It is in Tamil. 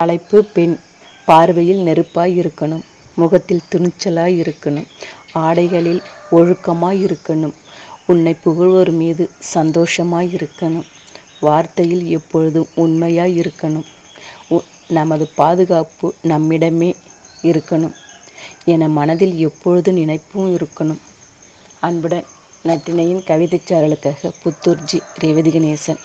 தலைப்பு பெண் பார்வையில் நெருப்பாய் இருக்கணும் முகத்தில் துணிச்சலாய் இருக்கணும் ஆடைகளில் ஒழுக்கமாய் இருக்கணும் உன்னை புகழ்வோர் மீது சந்தோஷமாய் இருக்கணும் வார்த்தையில் எப்பொழுதும் உண்மையாய் இருக்கணும் உ- நமது பாதுகாப்பு நம்மிடமே இருக்கணும் என மனதில் எப்பொழுது நினைப்பும் இருக்கணும். அன்புடன் நட்டினையின் கவிதைச் சாரலுக்காக புத்தூர் ரேவதி கணேசன்.